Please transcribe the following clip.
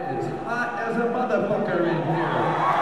It's hot as a motherfucker in here.